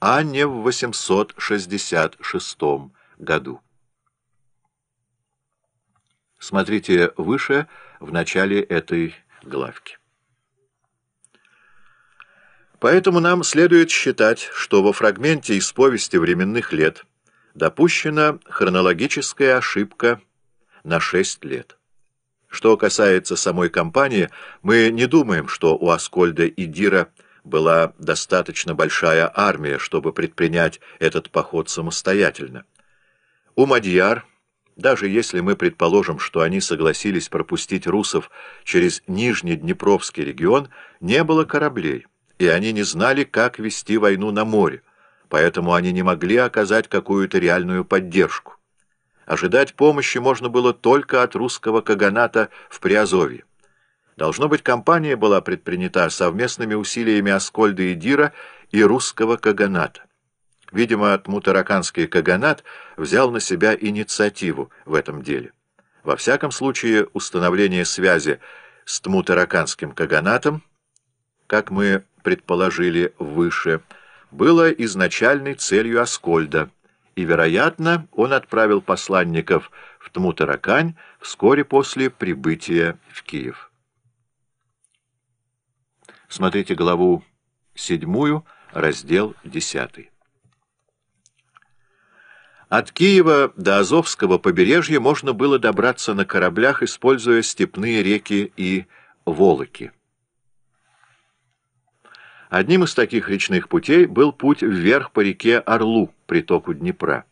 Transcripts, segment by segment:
а не в 866 году. Смотрите выше в начале этой главки. Поэтому нам следует считать, что во фрагменте из повести временных лет допущена хронологическая ошибка на 6 лет. Что касается самой кампании, мы не думаем, что у Аскольда и Дира была достаточно большая армия, чтобы предпринять этот поход самостоятельно. У Мадьяр, даже если мы предположим, что они согласились пропустить русов через Нижний Днепровский регион, не было кораблей, и они не знали, как вести войну на море, поэтому они не могли оказать какую-то реальную поддержку. Ожидать помощи можно было только от русского каганата в Приазовье. Должно быть, кампания была предпринята совместными усилиями Аскольда и Дира и русского каганата. Видимо, Тмутараканский каганат взял на себя инициативу в этом деле. Во всяком случае, установление связи с Тмутараканским каганатом, как мы предположили выше, было изначальной целью Аскольда – и, вероятно, он отправил посланников в Тмутаракань вскоре после прибытия в Киев. Смотрите главу 7, раздел 10. От Киева до Азовского побережья можно было добраться на кораблях, используя степные реки и волоки. Одним из таких речных путей был путь вверх по реке Орлу, притоку Днепра,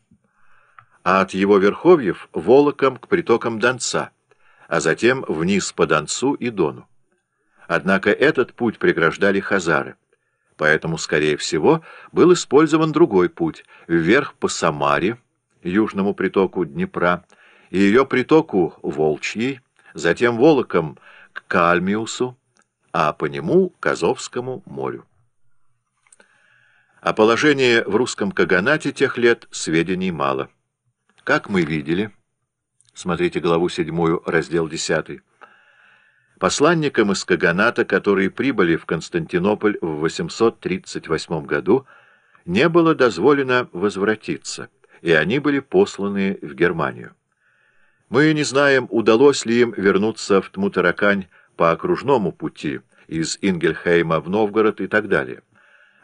а от его верховьев — Волоком к притокам Донца, а затем вниз по Донцу и Дону. Однако этот путь преграждали хазары, поэтому, скорее всего, был использован другой путь — вверх по Самаре, южному притоку Днепра, и ее притоку Волчьей, затем Волоком к Кальмиусу, а по нему — к Азовскому морю. О положении в русском каганате тех лет сведений мало. Как мы видели, смотрите главу 7, раздел 10, посланникам из каганата, которые прибыли в Константинополь в 838 году, не было дозволено возвратиться, и они были посланы в Германию. Мы не знаем, удалось ли им вернуться в Тмутаракань по окружному пути из Ингельхейма в Новгород и так далее.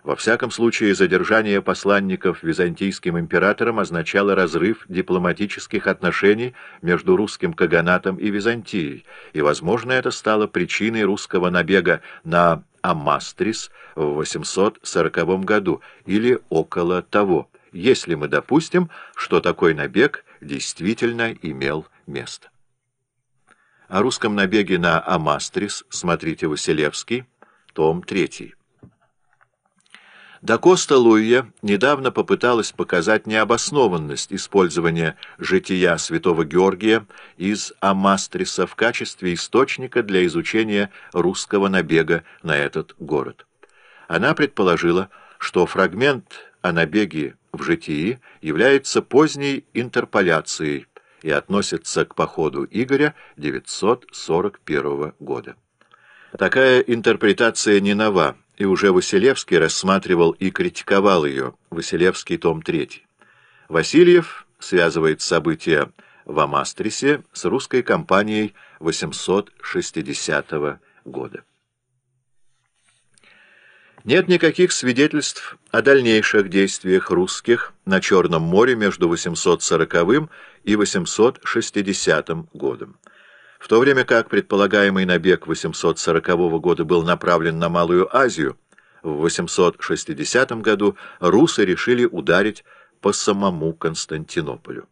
Во всяком случае, задержание посланников византийским императором означало разрыв дипломатических отношений между русским каганатом и Византией, и, возможно, это стало причиной русского набега на Амастрис в 840 году или около того, если мы допустим, что такой набег действительно имел место. О русском набеге на Амастрис смотрите Василевский, том 3. Да Коста Луия недавно попыталась показать необоснованность использования жития святого Георгия из Амастриса в качестве источника для изучения русского набега на этот город. Она предположила, что фрагмент о набеге в житии является поздней интерполяцией, и относится к походу Игоря 941 года. Такая интерпретация не нова, и уже Василевский рассматривал и критиковал ее, Василевский, том 3. Васильев связывает события в Амастрисе с русской кампанией 860 года. Нет никаких свидетельств о дальнейших действиях русских на Черном море между 840 и 860 годом. В то время как предполагаемый набег 840 года был направлен на Малую Азию, в 860 году русы решили ударить по самому Константинополю.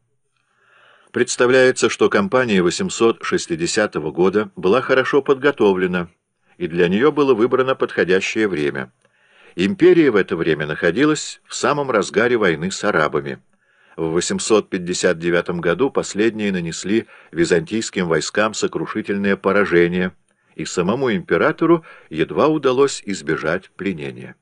Представляется, что кампания 860 года была хорошо подготовлена, и для нее было выбрано подходящее время – Империя в это время находилась в самом разгаре войны с арабами. В 859 году последние нанесли византийским войскам сокрушительное поражение, и самому императору едва удалось избежать пленения.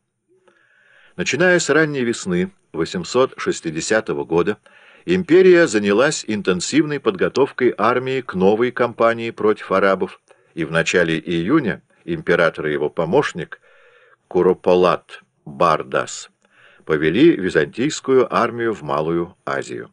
Начиная с ранней весны 860 года, империя занялась интенсивной подготовкой армии к новой кампании против арабов, и в начале июня император и его помощник – Куропалат Бардас повели византийскую армию в Малую Азию.